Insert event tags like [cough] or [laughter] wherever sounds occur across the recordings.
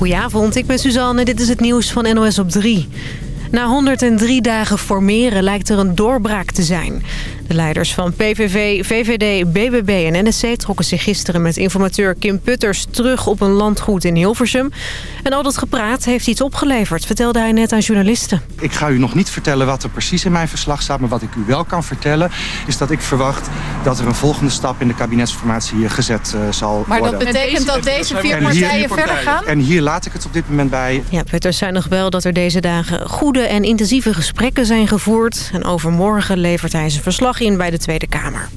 Goedenavond, ik ben Suzanne. Dit is het nieuws van NOS op 3. Na 103 dagen formeren lijkt er een doorbraak te zijn. De leiders van PVV, VVD, BBB en NSC trokken zich gisteren met informateur Kim Putters terug op een landgoed in Hilversum. En al dat gepraat heeft iets opgeleverd, vertelde hij net aan journalisten. Ik ga u nog niet vertellen wat er precies in mijn verslag staat, maar wat ik u wel kan vertellen is dat ik verwacht dat er een volgende stap in de kabinetsformatie gezet uh, zal maar worden. Maar dat betekent dat deze vier partijen verder gaan? En hier laat ik het op dit moment bij. Ja, Putters zei nog wel dat er deze dagen goede en intensieve gesprekken zijn gevoerd. En overmorgen levert hij zijn verslag in bij de Tweede Kamer.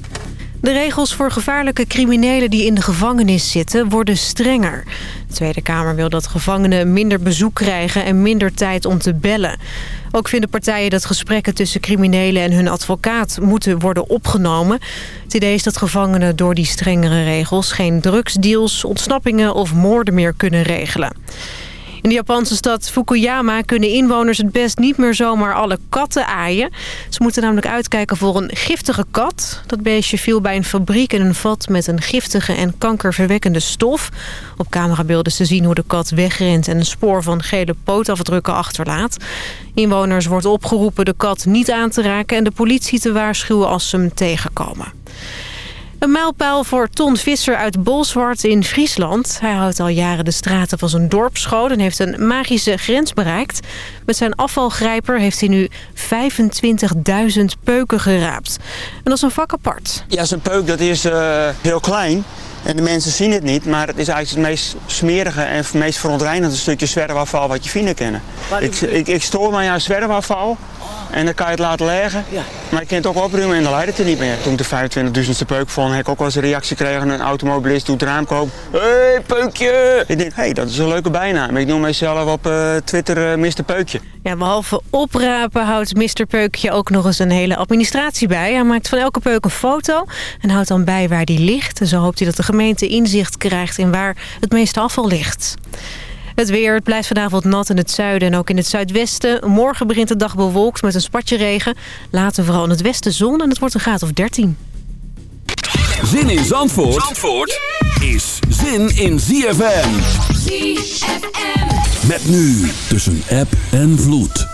De regels voor gevaarlijke criminelen die in de gevangenis zitten worden strenger. De Tweede Kamer wil dat gevangenen minder bezoek krijgen en minder tijd om te bellen. Ook vinden partijen dat gesprekken tussen criminelen en hun advocaat moeten worden opgenomen. Het idee is dat gevangenen door die strengere regels geen drugsdeals, ontsnappingen of moorden meer kunnen regelen. In de Japanse stad Fukuyama kunnen inwoners het best niet meer zomaar alle katten aaien. Ze moeten namelijk uitkijken voor een giftige kat. Dat beestje viel bij een fabriek in een vat met een giftige en kankerverwekkende stof. Op camerabeelden te zien hoe de kat wegrent en een spoor van gele pootafdrukken achterlaat. Inwoners wordt opgeroepen de kat niet aan te raken en de politie te waarschuwen als ze hem tegenkomen. Een mijlpaal voor Ton Visser uit Bolsward in Friesland. Hij houdt al jaren de straten van zijn dorp schoon en heeft een magische grens bereikt. Met zijn afvalgrijper heeft hij nu 25.000 peuken geraapt. En dat is een vak apart. Ja, zo'n peuk dat is uh, heel klein. En de mensen zien het niet, maar het is eigenlijk het meest smerige en het meest verontreinigende stukje zwerfafval wat je vinden kennen. Ik, ik, ik stoor mij aan zwerfafval en dan kan je het laten leggen. Ja. Maar je kunt het ook opruimen en dan leidt het er niet meer. Toen ik de 25.000ste peuk vond, heb ik ook wel eens een reactie gekregen. Een automobilist doet het raam koop. Hé, hey, peukje! Ik denk, hé, hey, dat is een leuke bijnaam. Ik noem mijzelf op uh, Twitter uh, Mr. Peukje. Ja, behalve oprapen houdt Mr. Peukje ook nog eens een hele administratie bij. Hij maakt van elke peuk een foto en houdt dan bij waar die ligt. En zo hoopt hij dat de gemeente inzicht krijgt in waar het meeste afval ligt. Het weer, het blijft vanavond nat in het zuiden en ook in het zuidwesten. Morgen begint de dag bewolkt met een spatje regen. Later vooral in het westen zon en het wordt een graad of 13. Zin in Zandvoort, Zandvoort is zin in ZFM. ZFM. Met nu tussen app en vloed.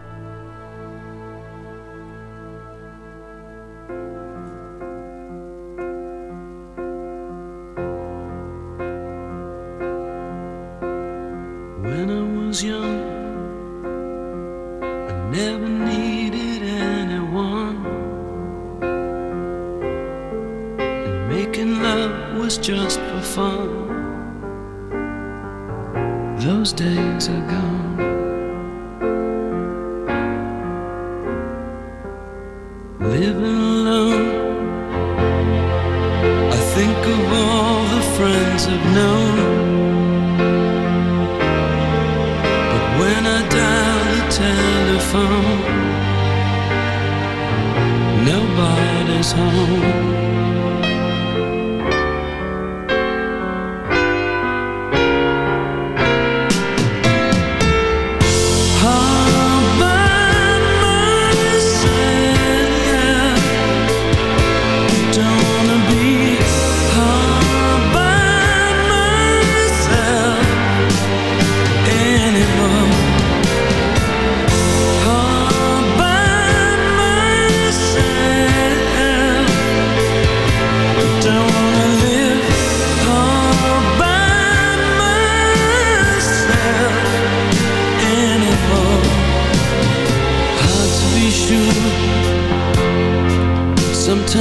Nobody's home.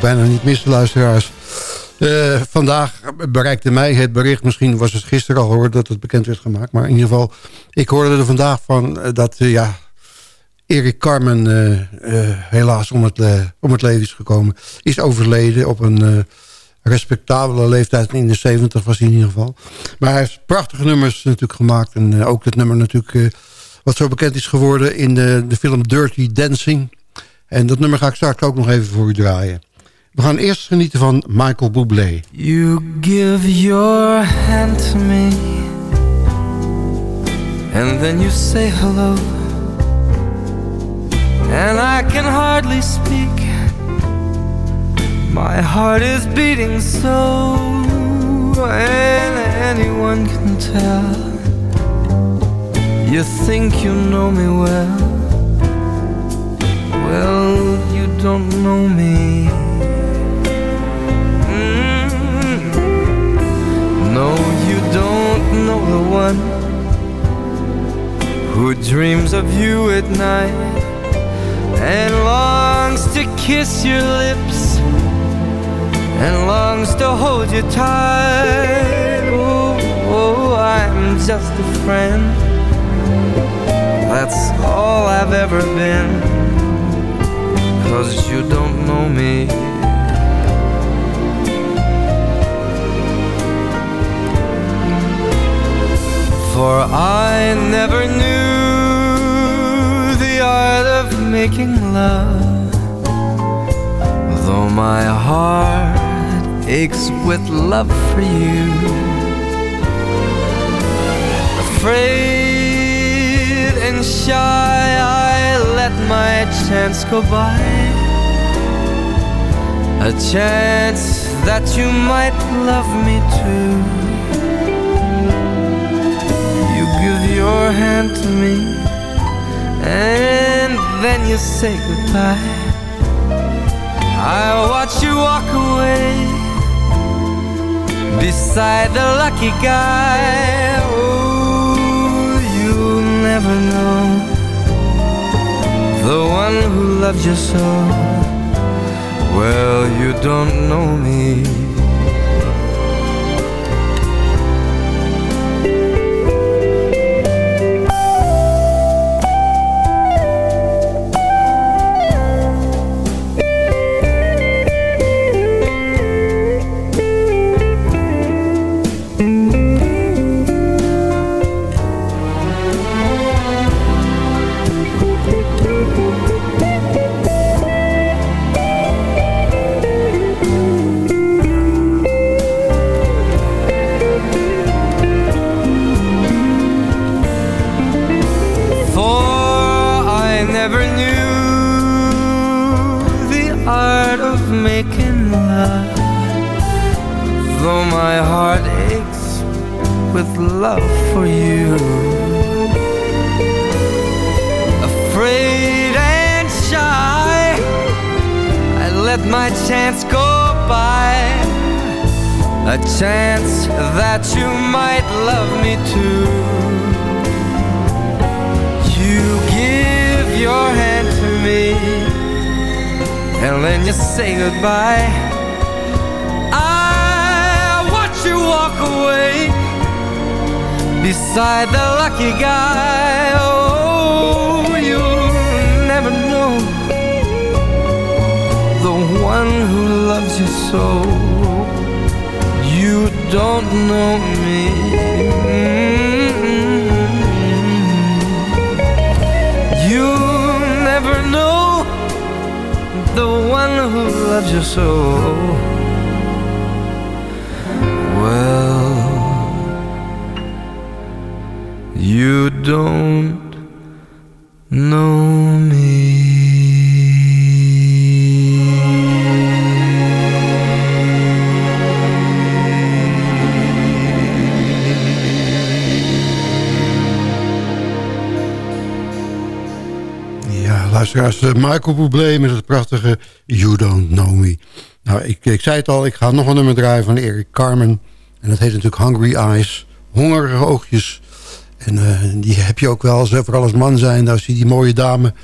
Bijna niet missen, luisteraars. Uh, vandaag bereikte mij het bericht, misschien was het gisteren al gehoord dat het bekend werd gemaakt. Maar in ieder geval, ik hoorde er vandaag van uh, dat uh, ja, Erik Carmen helaas om het, om het leven is gekomen. Is overleden op een respectabele leeftijd, in de 70 was hij in ieder geval. Maar hij heeft prachtige nummers natuurlijk gemaakt. En ook het nummer natuurlijk wat zo bekend is geworden in de, de film Dirty Dancing. En dat nummer ga ik straks ook nog even voor u draaien. We gaan eerst genieten van Michael Bublé. You give your hand to me And then you say hello And I can hardly speak My heart is beating so And anyone can tell You think you know me well Well, you don't know me. Mm. No, you don't know the one Who dreams of you at night And longs to kiss your lips And longs to hold you tight. Oh, oh I'm just a friend. That's all I've ever been Cause you don't know me. For I never knew the art of making love. Though my heart aches with love for you. Afraid and shy I my chance go by. A chance that you might love me too. You give your hand to me And then you say goodbye. I watch you walk away Beside the lucky guy. Oh, you'll never know The one who loves you so Well, you don't know me let my chance go by. A chance that you might love me too. You give your hand to me, and then you say goodbye. I watch you walk away beside the lucky guy. Oh, loves you so. You don't know me. You never know the one who loves you so. Well, you don't know luisteraars, eh, Michael Bublé met het prachtige You Don't Know Me. Nou, ik, ik zei het al, ik ga nog een nummer draaien van Eric Carmen. En dat heet natuurlijk Hungry Eyes, hongerige oogjes. En eh, die heb je ook wel, als, vooral als man zijn. Daar zie je die mooie dame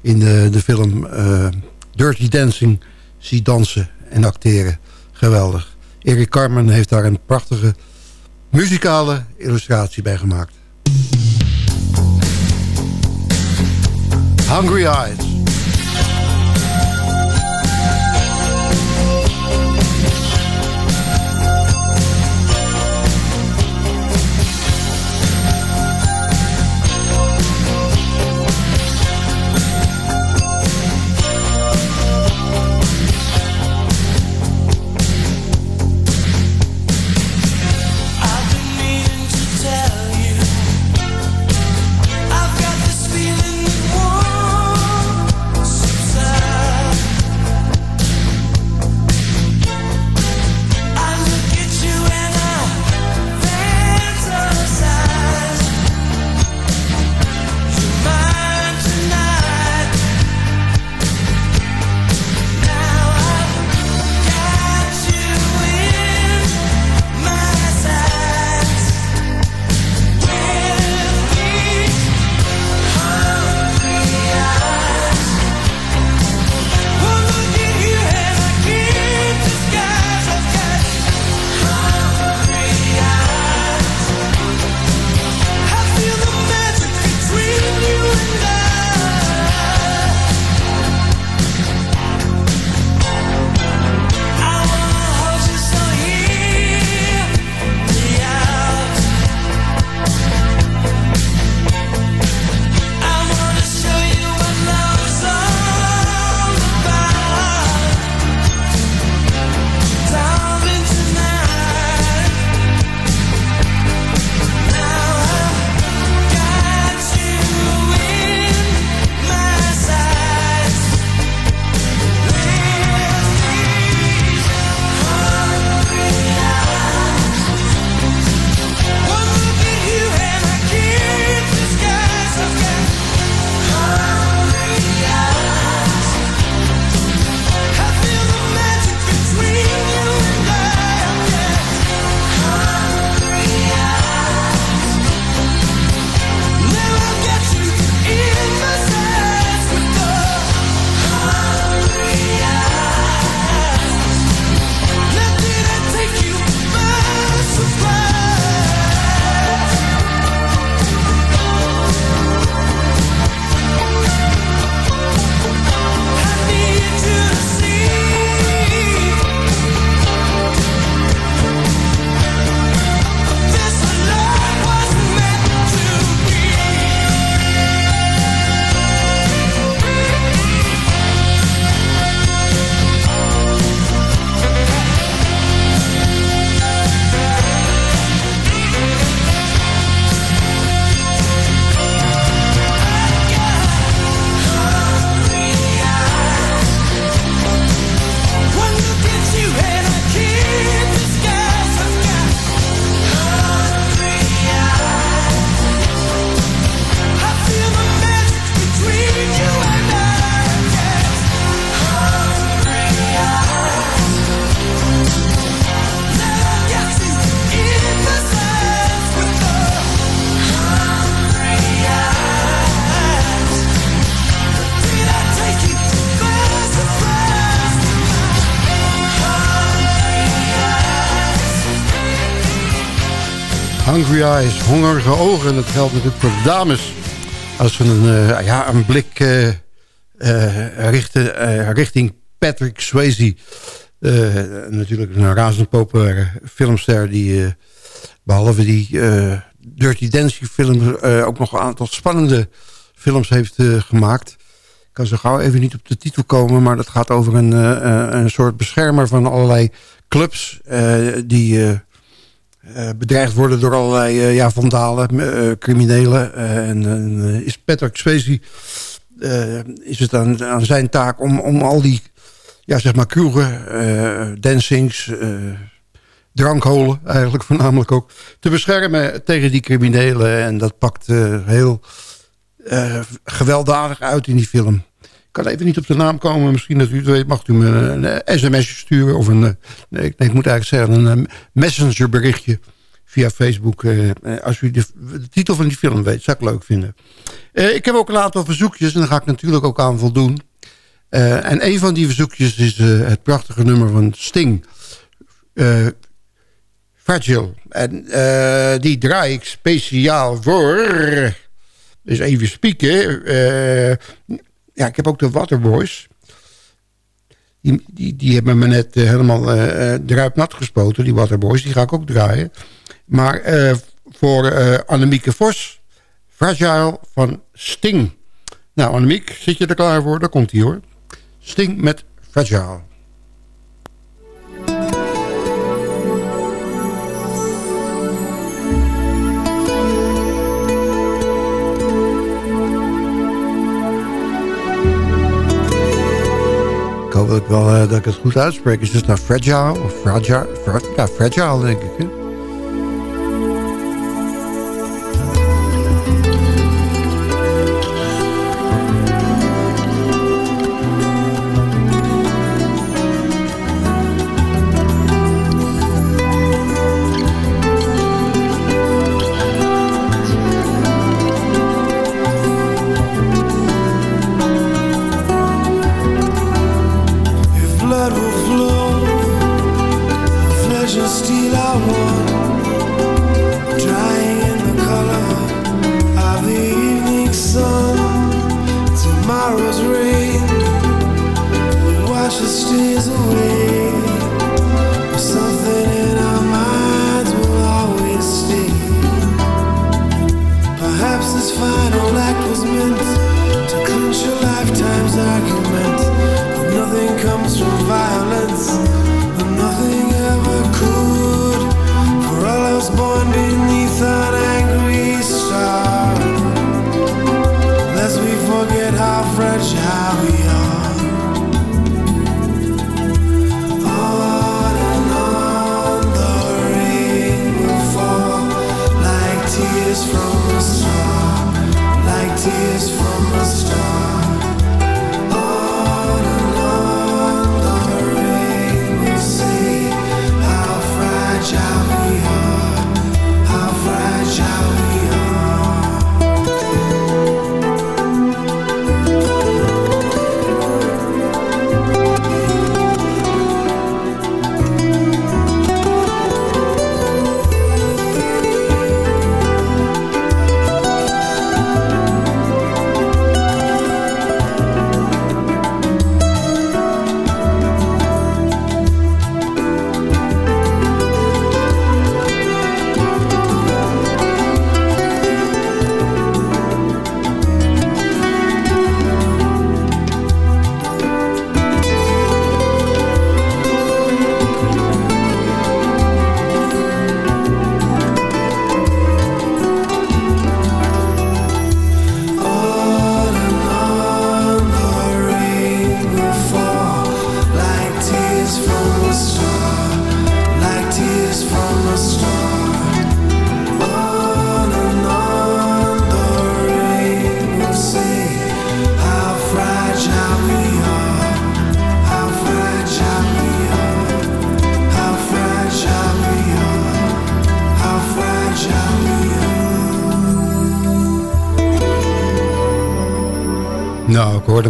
in de, de film eh, Dirty Dancing zie dansen en acteren. Geweldig. Eric Carmen heeft daar een prachtige muzikale illustratie bij gemaakt. Hungry Eyes. Hungry eyes, hongerige ogen. En dat geldt natuurlijk voor de dames. Als we een, uh, ja, een blik uh, uh, richten richting Patrick Swayze. natuurlijk een razend populaire filmster... die behalve die Dirty Dancing film... ook nog een aantal spannende films heeft gemaakt. Ik kan zo gauw even niet op de titel komen... maar dat gaat over een, een soort beschermer van allerlei clubs... die bedreigd worden door allerlei uh, ja, vandalen, uh, criminelen. en is Patrick Swayze, is het aan, aan zijn taak om, om al die, ja, zeg maar, kroegen, dancings, drankholen eigenlijk voornamelijk ook, te beschermen tegen die criminelen. En dat pakt heel gewelddadig uit in die film kan even niet op de naam komen. Misschien dat u weet, mag u me een, sms'je sturen. Of een, nee, nee, ik moet eigenlijk zeggen, een messenger berichtje via Facebook. Uh, als u de, titel van die film weet, zou ik leuk vinden. Uh, ik heb ook een aantal verzoekjes en daar ga ik natuurlijk ook aan voldoen. En een van die verzoekjes is het prachtige nummer van Sting. Fragile. En die draai ik speciaal voor... Dus even spieken. Ja, ik heb ook de Waterboys. Die, die, die hebben me net helemaal uh, nat gespoten, die Waterboys. Die ga ik ook draaien. Maar voor Annemieke Vos, Fragile van Sting. Nou, Annemiek, zit je er klaar voor? Daar komt hij hoor. Sting met Fragile. Hoop dat ik, wel, uh, dat ik het goed uitspreek. Is het nou fragile of fragile? Fra ja, fragile denk ik. Hè?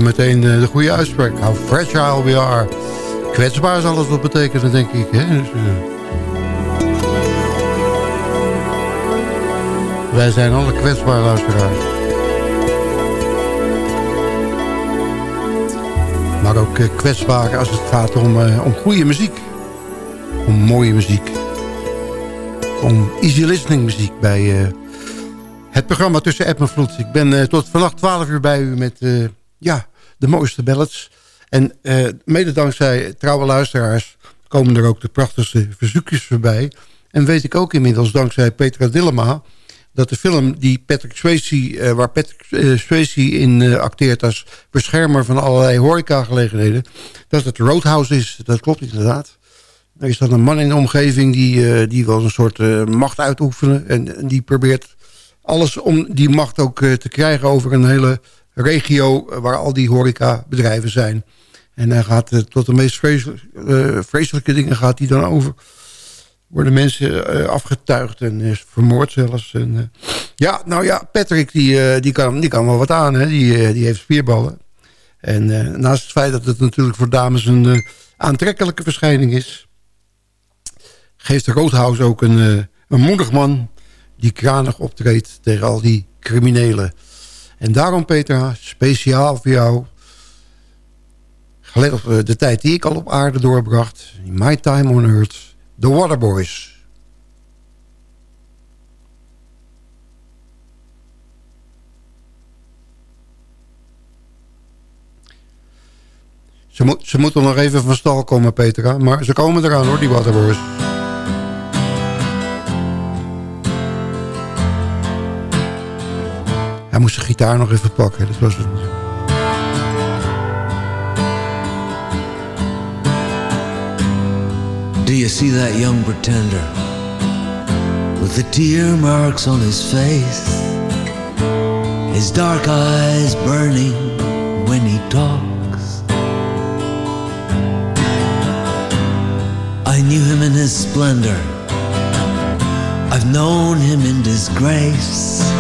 Meteen eh, de goede uitspraak. How fragile we are. Kwetsbaar zal het wat betekenen, denk ik. Hè? Dus, uh... Wij zijn alle kwetsbare luisteraars. Maar ook eh, kwetsbaar als het gaat om, uh, om goede muziek. Om mooie muziek. Om easy listening muziek bij het programma Tussen App en Vloed. Ik ben tot vannacht 12 uur bij u met ja, de mooiste ballads. En mede dankzij trouwe luisteraars komen er ook de prachtigste verzoekjes voorbij. En weet ik ook inmiddels dankzij Petra Dillema dat de film die Patrick Swayze, uh, waar Patrick uh, Swayze in acteert als beschermer van allerlei horecagelegenheden, dat het Roadhouse is. Dat klopt inderdaad. Er is dan een man in de omgeving die, die wel een soort macht uitoefenen en, en, die probeert alles om die macht ook te krijgen over een hele regio waar al die horecabedrijven zijn. En hij gaat tot de meest vreselijke, vreselijke dingen gaat hij dan over worden mensen uh, afgetuigd en vermoord zelfs. En, ja, nou ja, Patrick die, die, kan, die kan wel wat aan. Hè? Die, die heeft spierballen. En naast het feit dat het natuurlijk voor dames een aantrekkelijke verschijning is... geeft de Roodhouse ook een, een moedig man... die kranig optreedt tegen al die criminelen. En daarom, Petra, speciaal voor jou... gelet op de tijd die ik al op aarde doorbracht... my time on earth The Waterboys. Ze, moet, ze moeten nog even van stal komen, Petra. Maar ze komen eraan hoor, die Waterboys. Hij moest gitaar nog even pakken, dat was het. Do you see that young pretender with the tear marks on his face? His dark eyes burning when he talks. I knew him in his splendor. I've known him in disgrace.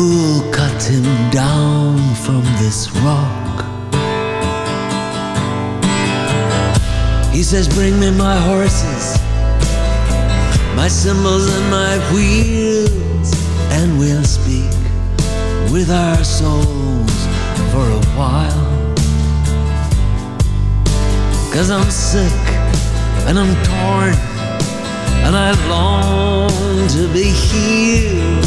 Who'll cut him down from this rock? He says, Bring me my horses, my cymbals and my wheels, and we'll speak with our souls for a while. Cause I'm sick and I'm torn, and I long to be healed,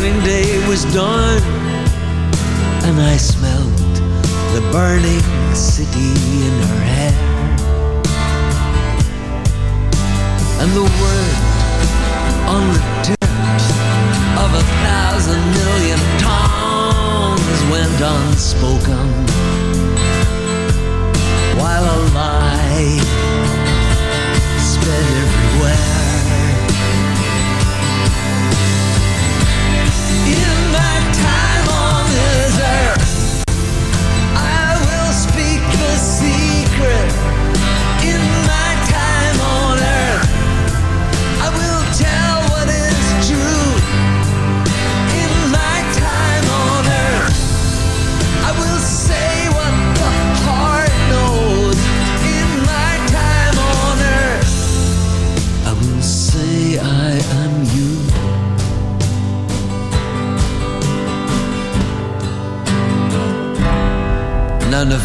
the day was done, and I smelled the burning city in her hair.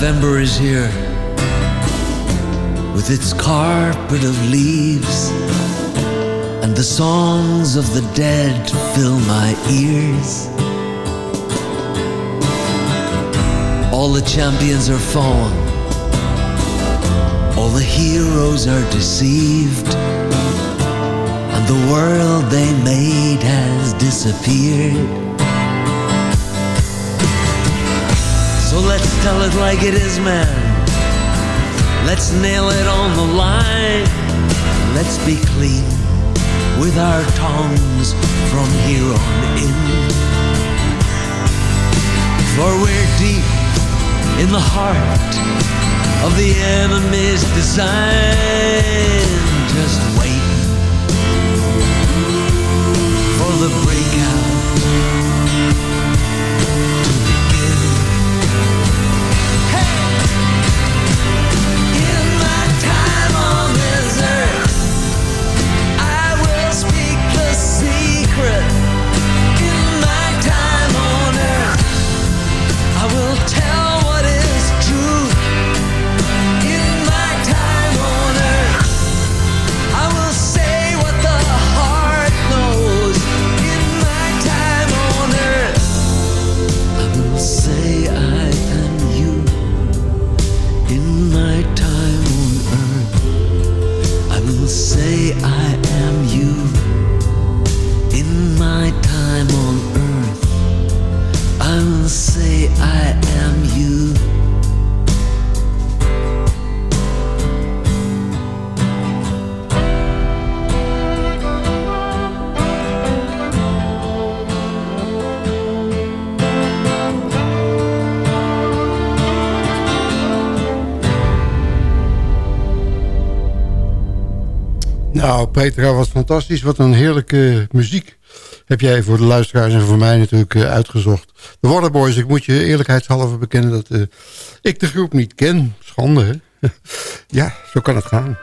November is here with its carpet of leaves, and the songs of the dead fill my ears. All the champions are fallen, all the heroes are deceived, and the world they made has disappeared. So let's tell it like it is, man. Let's nail it on the line. Let's be clean with our tongues from here on in. For we're deep in the heart of the enemy's design. Just waiting for the breakout Nou, Petra, wat fantastisch. Wat een heerlijke muziek heb jij voor de luisteraars en voor mij natuurlijk eh, uitgezocht. De Waterboys, ik moet je eerlijkheidshalve bekennen dat eh, ik de groep niet ken. Schande, hè? [laughs] ja, zo kan het gaan.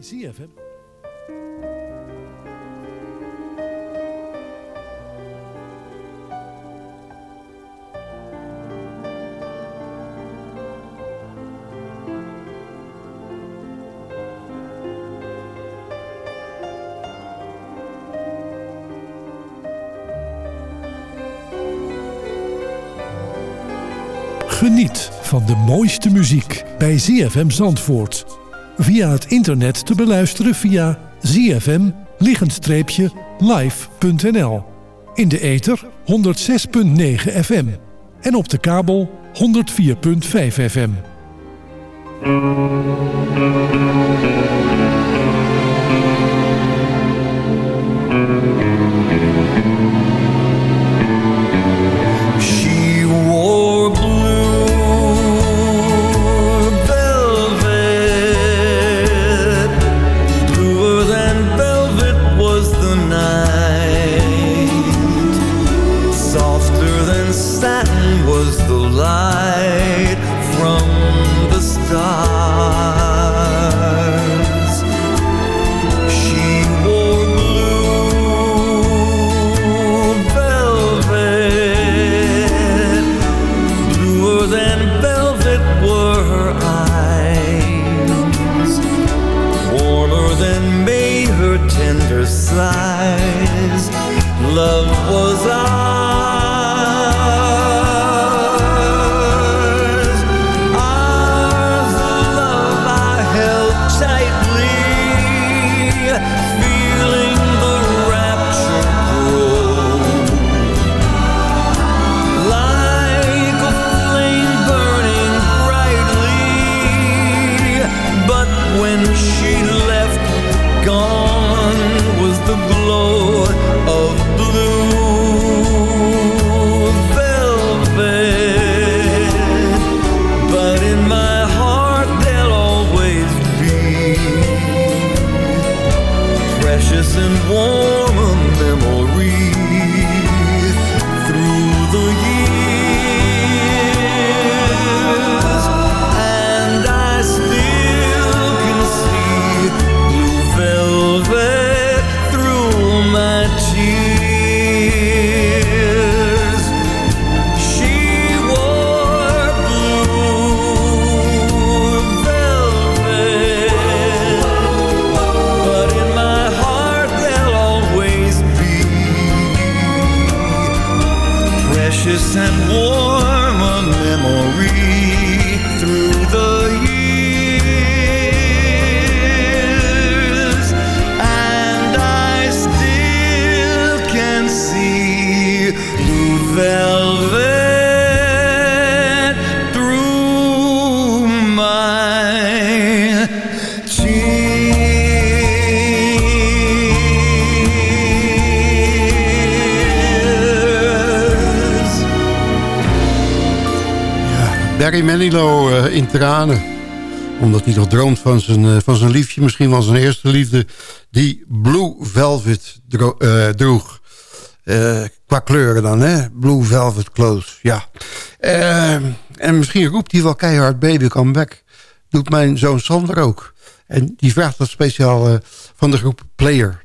ZFM. Geniet van de mooiste muziek bij ZFM Zandvoort. Via het internet te beluisteren via zfm-live.nl. In de ether 106.9 FM. En op de kabel 104.5 FM. tranen. Omdat hij nog droomt van zijn, eh, van zijn liefje. Misschien wel zijn eerste liefde. Die Blue Velvet eh, droeg. Eh, qua kleuren dan, hè? Blue Velvet Clothes, ja. En misschien roept hij wel keihard Baby Come Back. Doet mijn zoon Sander ook. En die vraagt dat speciaal van de groep Player.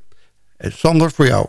En Sander, voor jou.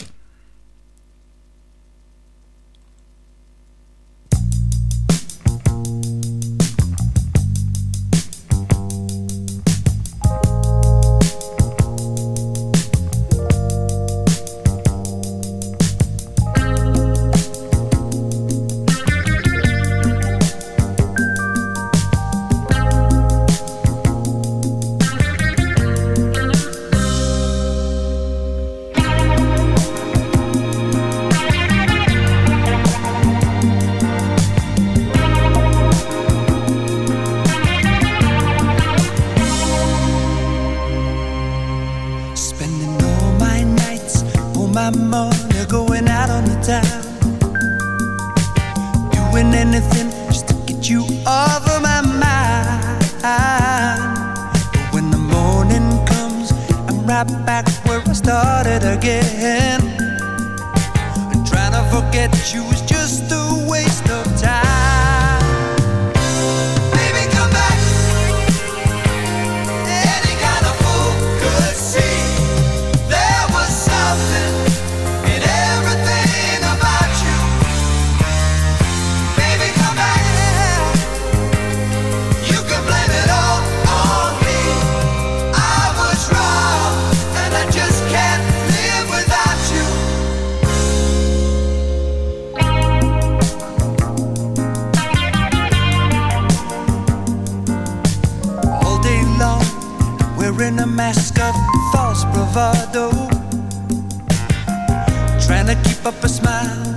soledad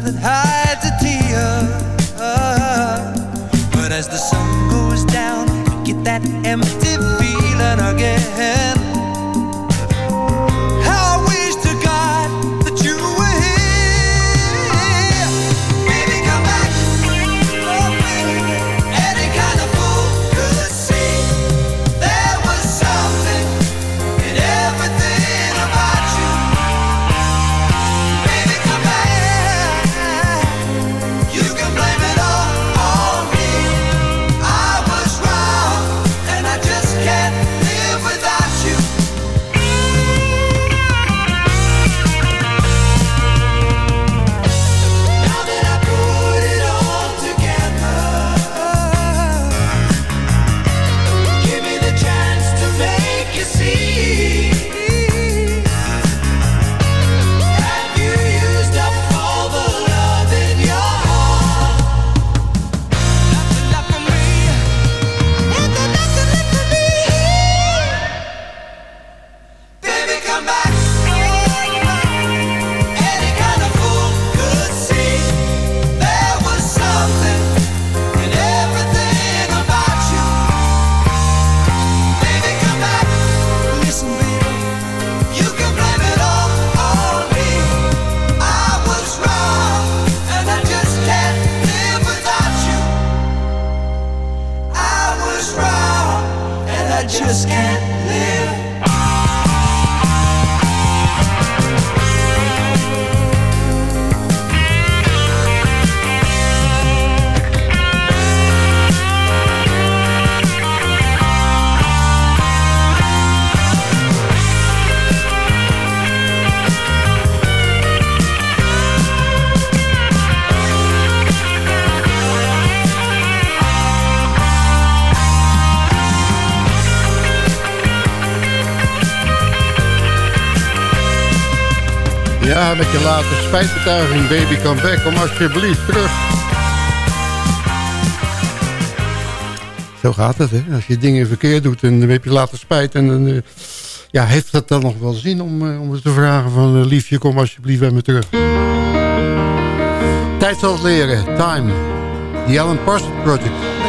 Ja, met je late spijtbetuiging, baby, come back. Kom alsjeblieft terug. Zo gaat het, hè. Als je dingen verkeerd doet en dan heb je later spijt... en dan uh, ja, heeft dat dan nog wel zin om, uh, om te vragen van... Uh, liefje, kom alsjeblieft bij me terug. Tijd zal het leren. Time. The Alan Parsons Project.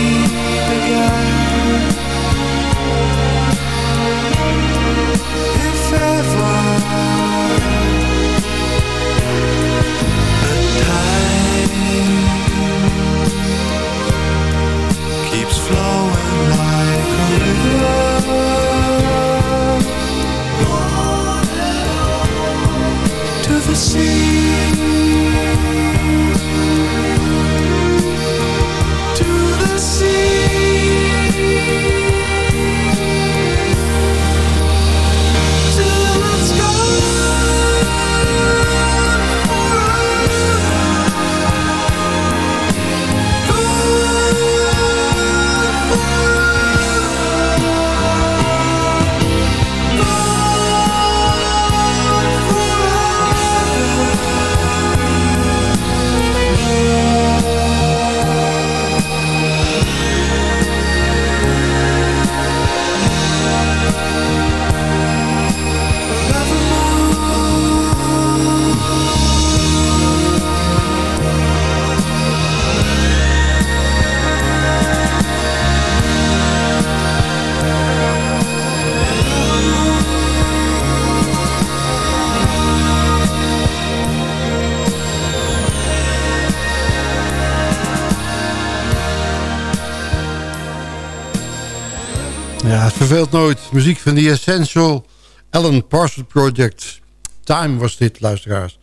verveelt nooit. Muziek van The Essential Alan Parsons Project. Time was dit, luisteraars.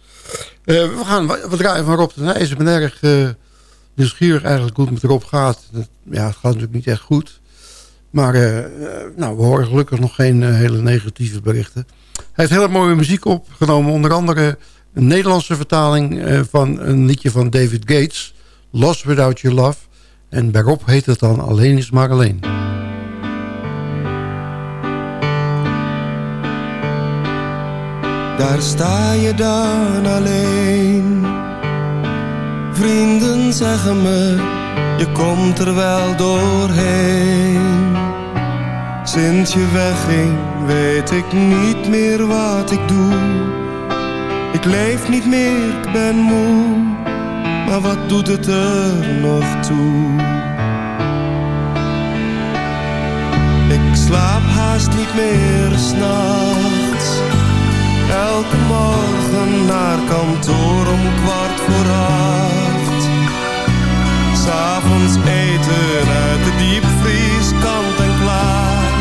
Uh, we, gaan, we draaien van Rob de Nijs. Ik ben erg uh, nieuwsgierig eigenlijk hoe het met Rob gaat. Ja, het gaat natuurlijk niet echt goed. Maar uh, nou, we horen gelukkig nog geen hele negatieve berichten. Hij heeft hele mooie muziek opgenomen. Onder andere een Nederlandse vertaling van een liedje van David Gates. Lost Without Your Love. En bij Rob heet het dan Alleen is maar alleen. Daar sta je dan alleen. Vrienden zeggen me, je komt er wel doorheen. Sinds je wegging, weet ik niet meer wat ik doe. Ik leef niet meer, ik ben moe. Maar wat doet het er nog toe? Ik slaap haast niet meer s'nachts Elke morgen naar kantoor om kwart voor acht. S'avonds eten uit de diepvries kant en klaar.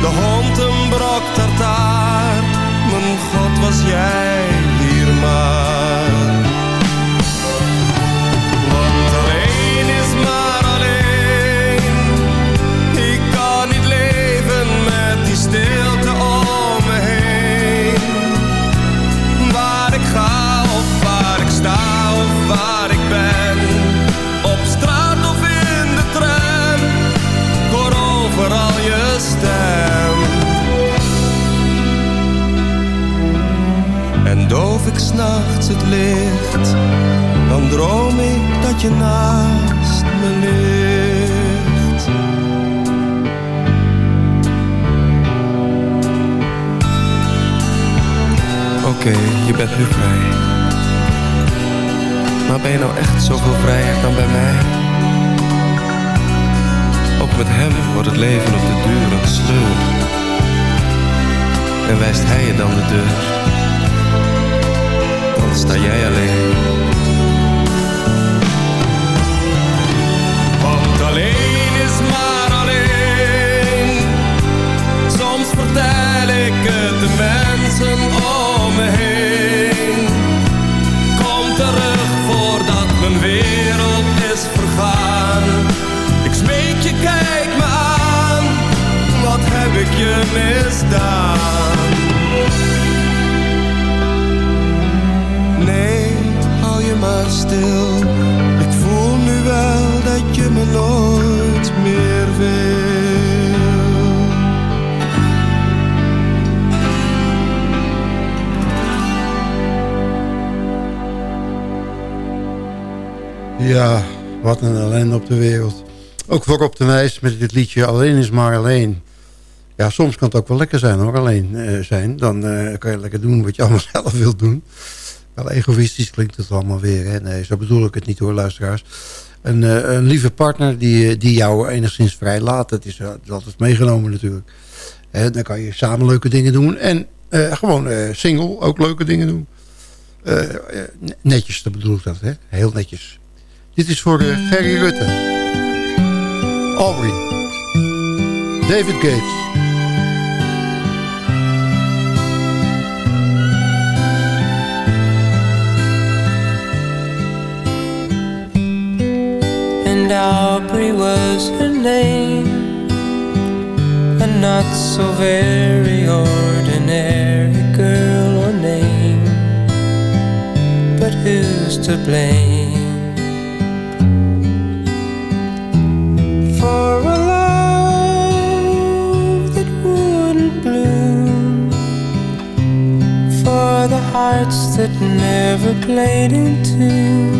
De hond een brok tartaar. Mijn god was jij hier maar. Je stem. En doof ik s'nachts het licht. Dan droom ik dat je naast me ligt. Oké, je bent nu vrij. Maar ben je nou echt zoveel vrijer dan bij mij? Met hem wordt het leven op de duur een sleur. En wijst hij je dan de deur? Dan sta jij alleen. Want alleen is maar alleen. Soms vertel ik het de Je misdaan? Nee, hou je maar stil. Ik voel nu wel dat je me nooit meer wil. Ja, wat een ellende op de wereld. Ook voor op de wijs met dit liedje Alleen is maar alleen. Ja, soms kan het ook wel lekker zijn hoor, alleen eh, zijn. Dan eh, kan je lekker doen wat je [laughs] allemaal zelf wilt doen. Wel egoïstisch klinkt het allemaal weer. Hè? Nee, zo bedoel ik het niet hoor, luisteraars. Een, eh, een lieve partner die, die jou enigszins vrij laat. Dat is, dat is altijd meegenomen natuurlijk. Hè, dan kan je samen leuke dingen doen. En gewoon single ook leuke dingen doen. netjes, dat bedoel ik dat. Hè? Heel netjes. Dit is voor uh, Gerry Rutte. Aubrey. David Gates. And Aubrey was her name A not so very ordinary girl or name But who's to blame? For a love that wouldn't bloom For the hearts that never played in tune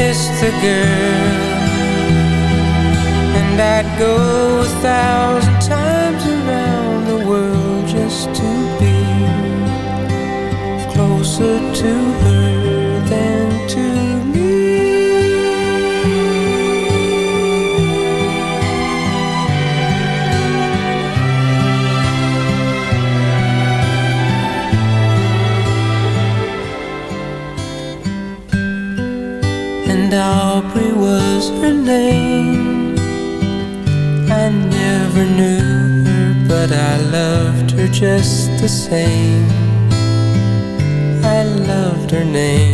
Miss the girl. And I'd go a thousand times around the world just to be closer to her the same. I loved her name.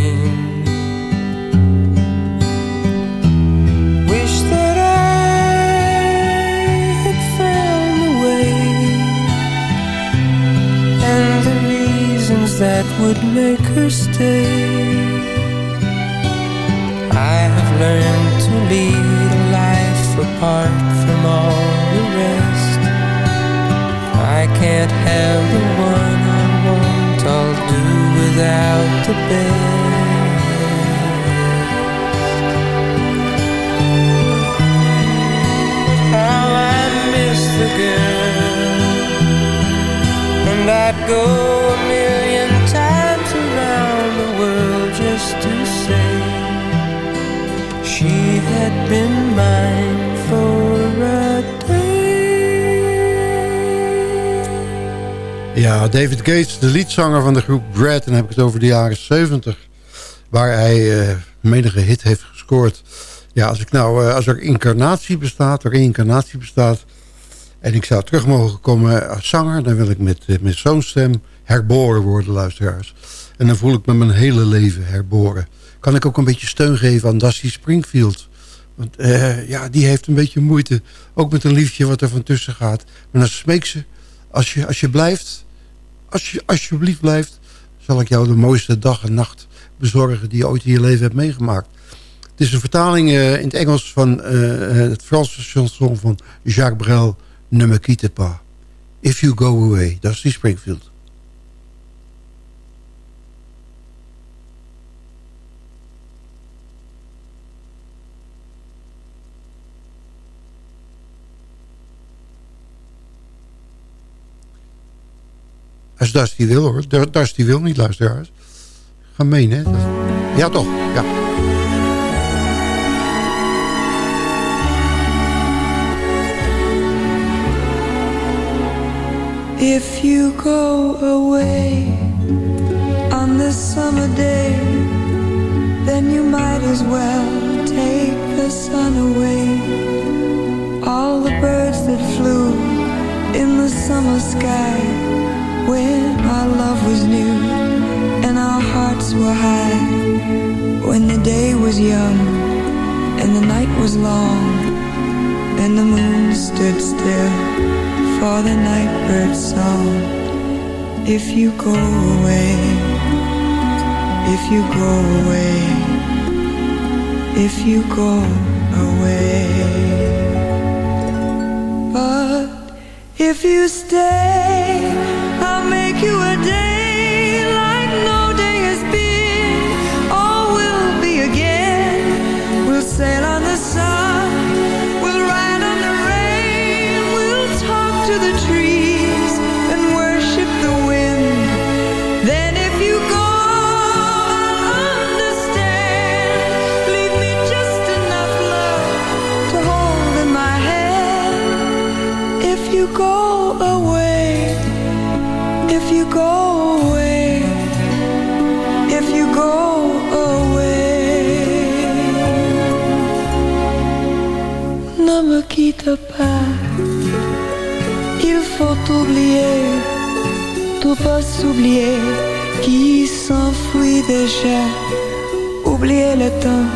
David Gates, de liedzanger van de groep Brad. En dan heb ik het over de jaren 70. Waar hij uh, menige hit heeft gescoord. Ja, als, ik nou, uh, als er incarnatie bestaat, er incarnatie bestaat... en ik zou terug mogen komen als zanger... dan wil ik met, uh, met zo'n stem herboren worden, luisteraars. En dan voel ik me mijn hele leven herboren. Kan ik ook een beetje steun geven aan Dusty Springfield... Want ja, die heeft een beetje moeite. Ook met een liefje wat er van tussen gaat. Maar dan smeek ze. Als je, als je blijft, als je alsjeblieft blijft... zal ik jou de mooiste dag en nacht bezorgen... die je ooit in je leven hebt meegemaakt. Het is een vertaling uh, in het Engels van uh, het Franse chanson van Jacques Brel... Ne me quitte pas. If you go away. Dat is die Springfield. Als Dusty wil hoor. Dusty wil niet, luisteraars. Gemeen, hè? Ja, toch? Ja. If you go away on this summer day, then you might as well take the sun away. All the birds that flew in the summer sky when our love was new and our hearts were high. When the day was young and the night was long and the moon stood still for the night bird's song. If you go away if you go away if you go away. But if you stay make you a day quitte pas. Il faut oublier, tout pas s'oublier qui s'enfuit déjà. Oublier le temps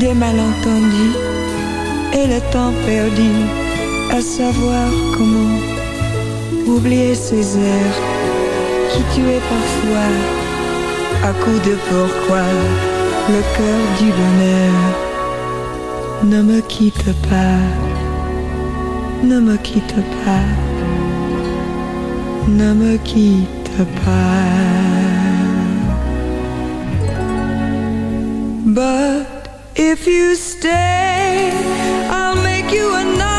des malentendus et le temps perdu à savoir comment oublier ces airs qui tuaient parfois à coup de pourquoi le cœur du bonheur. Ne me quitte pas, ne me quitte pas, ne me quitte pas. But if you stay, I'll make you a night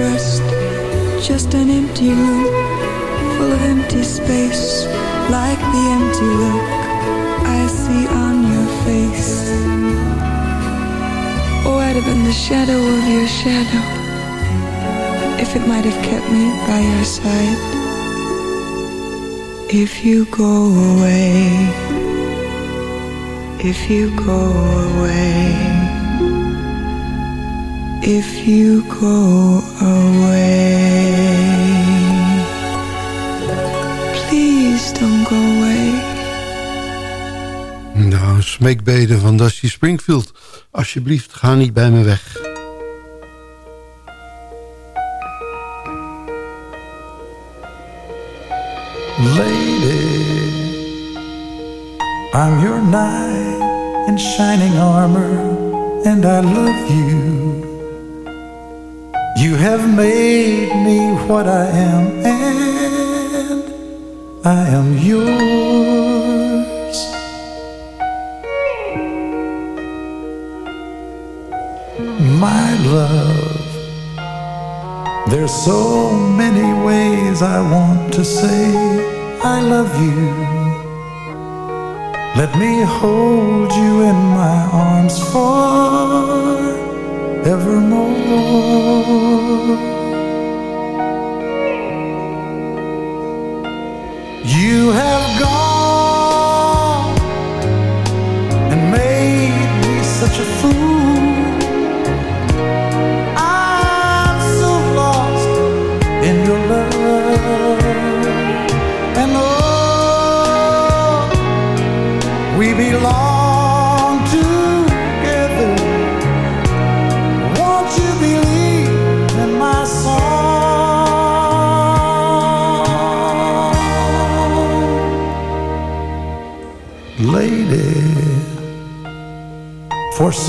trust. Just an empty room full of empty space, like the empty look I see on your face. Oh, I'd have been the shadow of your shadow if it might have kept me by your side. If you go away, if you go away, if you go away, please don't go away. Nou, smeekbeden van Dusty Springfield. Alsjeblieft, ga niet bij me weg. Lady, I'm your knight in shining armor, and I love you. You what I am, and I am yours. My love, there's so many ways I want to say I love you. Let me hold you in my arms forevermore. You have gone and made me such a fool. I'm so lost in your love.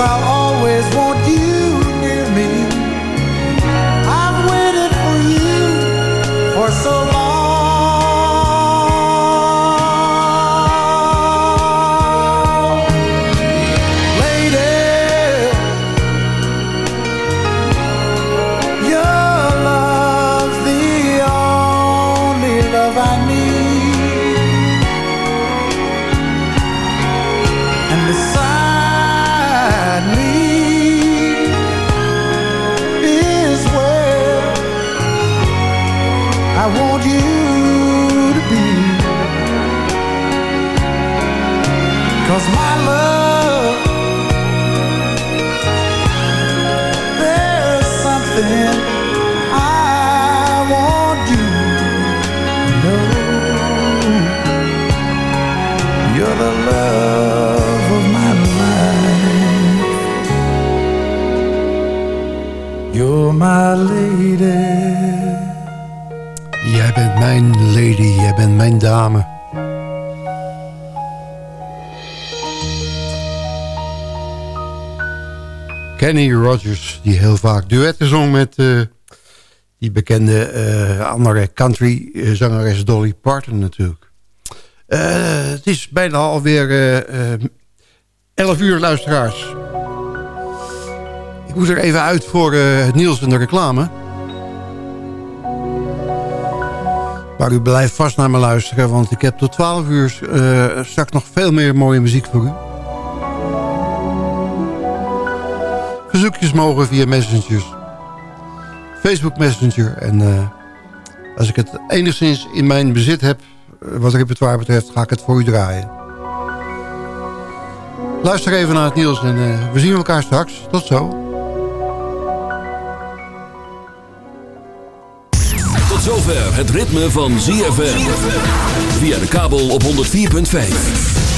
I'll always want you want you to be. Cause my love, there's something Kenny Rogers, die heel vaak duetten zong met eh, die bekende eh, andere country eh, zangeres Dolly Parton natuurlijk. Het is bijna alweer eh, eh, 11 uur luisteraars. Ik moet er even uit voor het Niels en de reclame. Maar u blijft vast naar me luisteren, want ik heb tot 12 uur straks nog veel meer mooie muziek voor u. Verzoekjes mogen via Messengers. Facebook Messenger. En eh, als ik het enigszins in mijn bezit heb, eh, wat repertoire betreft, ga ik het voor u draaien. Luister even naar het nieuws en eh, we zien elkaar straks. Tot zo. Tot zover het ritme van ZFM. Via de kabel op 104.5.